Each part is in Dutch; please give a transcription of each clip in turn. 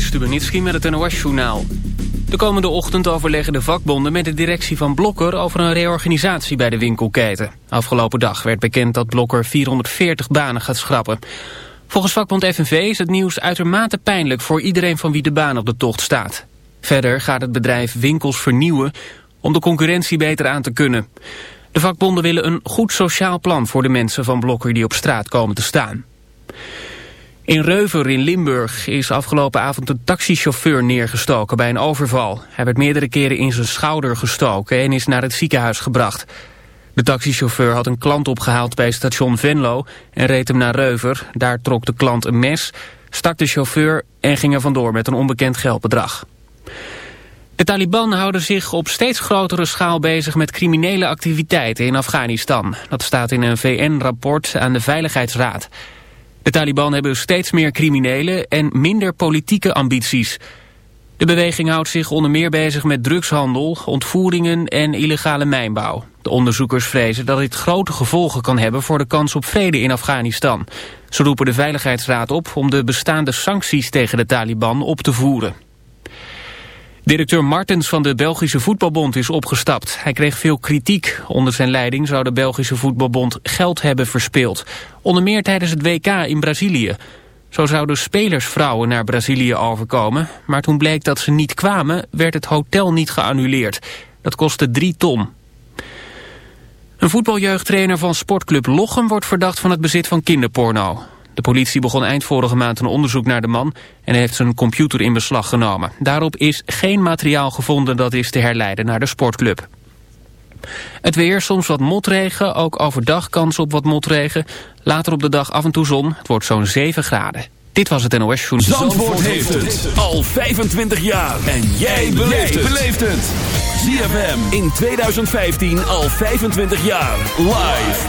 Stubenitski met het NOS-journaal. De komende ochtend overleggen de vakbonden met de directie van Blokker... over een reorganisatie bij de winkelketen. Afgelopen dag werd bekend dat Blokker 440 banen gaat schrappen. Volgens vakbond FNV is het nieuws uitermate pijnlijk... voor iedereen van wie de baan op de tocht staat. Verder gaat het bedrijf winkels vernieuwen... om de concurrentie beter aan te kunnen. De vakbonden willen een goed sociaal plan voor de mensen van Blokker... die op straat komen te staan. In Reuver in Limburg is afgelopen avond een taxichauffeur neergestoken bij een overval. Hij werd meerdere keren in zijn schouder gestoken en is naar het ziekenhuis gebracht. De taxichauffeur had een klant opgehaald bij station Venlo en reed hem naar Reuver. Daar trok de klant een mes, stak de chauffeur en ging er vandoor met een onbekend geldbedrag. De Taliban houden zich op steeds grotere schaal bezig met criminele activiteiten in Afghanistan. Dat staat in een VN-rapport aan de Veiligheidsraad. De Taliban hebben steeds meer criminelen en minder politieke ambities. De beweging houdt zich onder meer bezig met drugshandel, ontvoeringen en illegale mijnbouw. De onderzoekers vrezen dat dit grote gevolgen kan hebben voor de kans op vrede in Afghanistan. Ze roepen de Veiligheidsraad op om de bestaande sancties tegen de Taliban op te voeren. Directeur Martens van de Belgische Voetbalbond is opgestapt. Hij kreeg veel kritiek. Onder zijn leiding zou de Belgische Voetbalbond geld hebben verspeeld. Onder meer tijdens het WK in Brazilië. Zo zouden spelersvrouwen naar Brazilië overkomen. Maar toen bleek dat ze niet kwamen, werd het hotel niet geannuleerd. Dat kostte drie ton. Een voetbaljeugdtrainer van sportclub Lochem wordt verdacht van het bezit van kinderporno. De politie begon eind vorige maand een onderzoek naar de man en heeft zijn computer in beslag genomen. Daarop is geen materiaal gevonden dat is te herleiden naar de sportclub. Het weer, soms wat motregen, ook overdag kans op wat motregen. Later op de dag af en toe zon, het wordt zo'n 7 graden. Dit was het NOS Journal. Zandvoort, Zandvoort heeft het al 25 jaar. En jij beleeft het. ZFM in 2015 al 25 jaar. Live.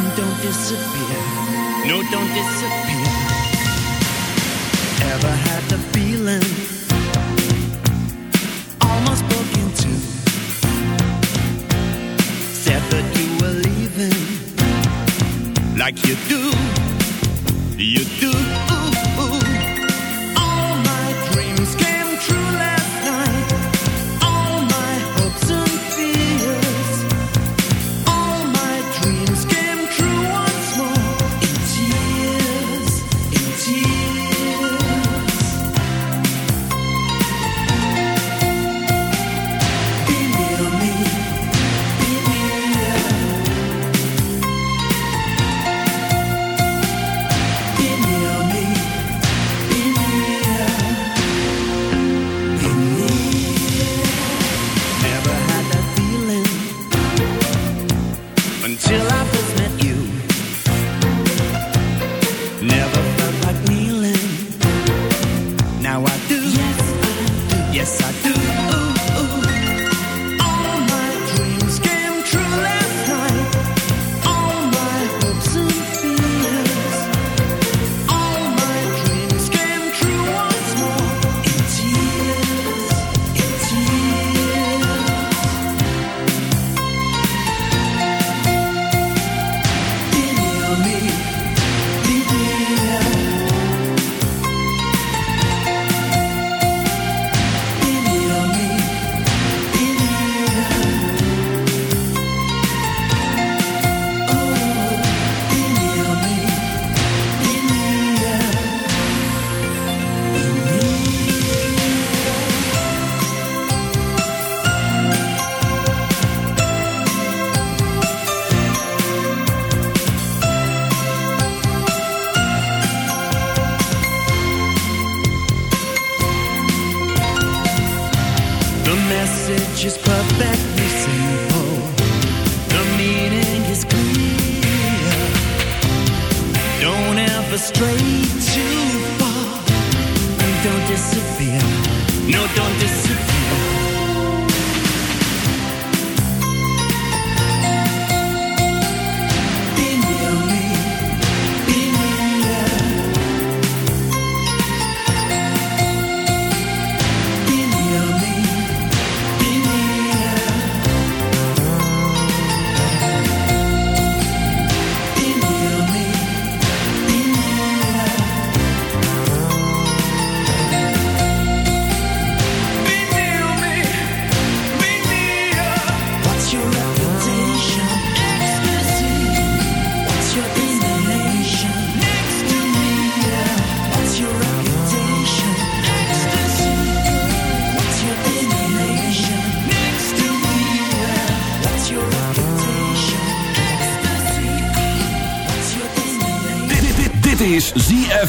and don't disappear. No, don't disappear. Ever had the feeling? Almost broken too? Said that you were leaving. Like you do. You do.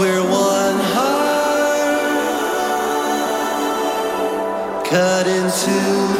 we're one heart cut into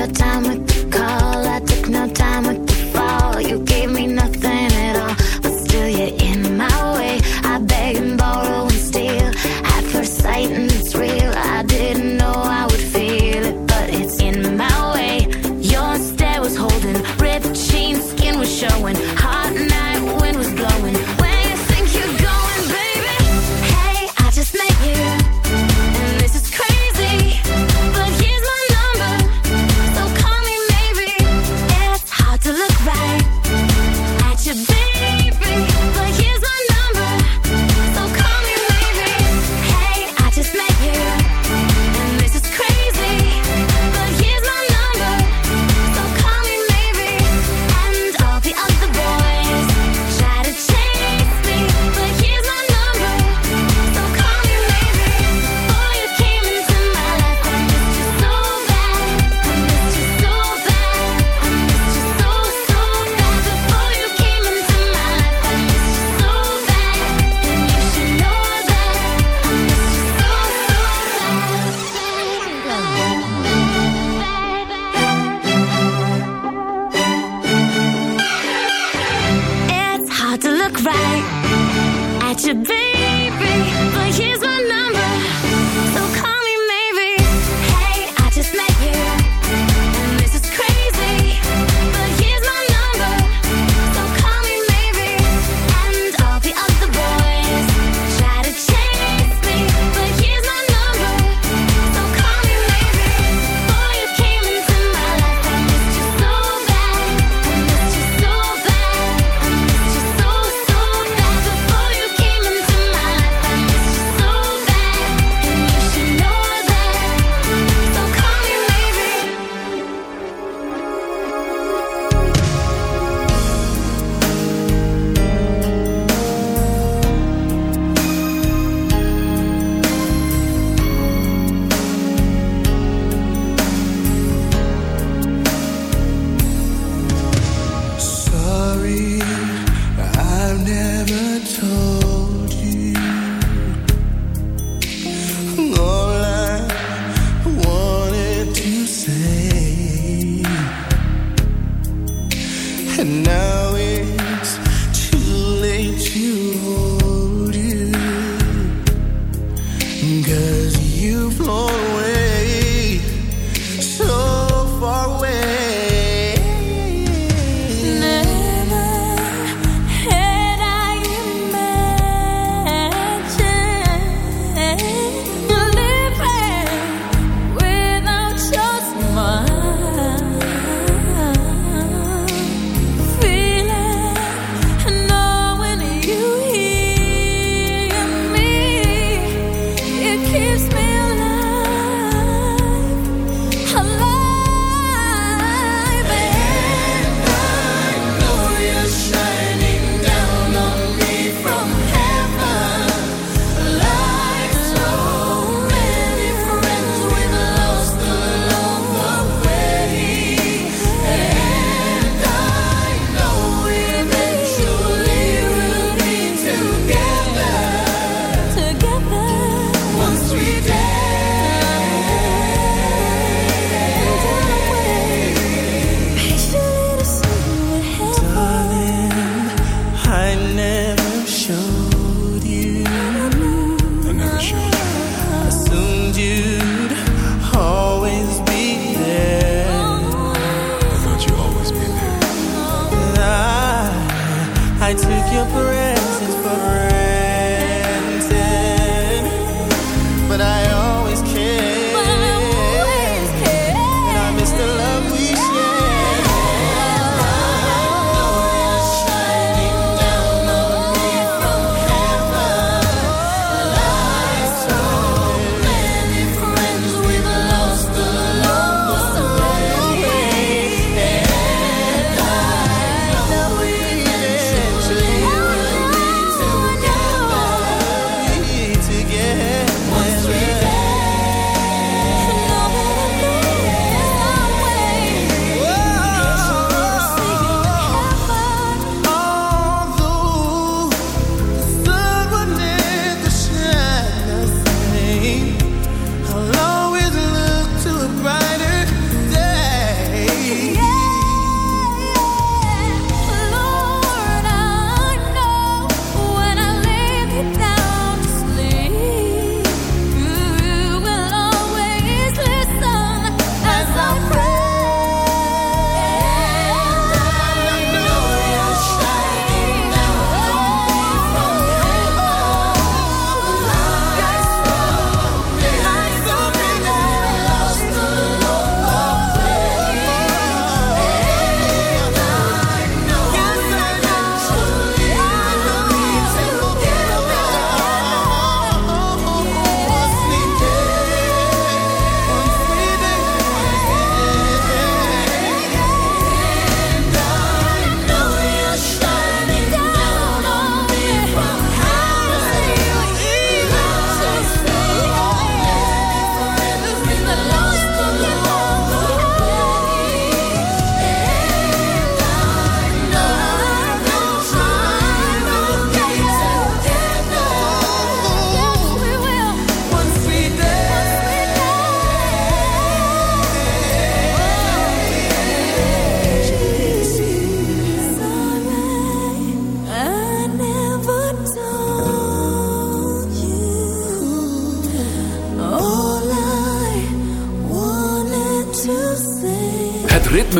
your time with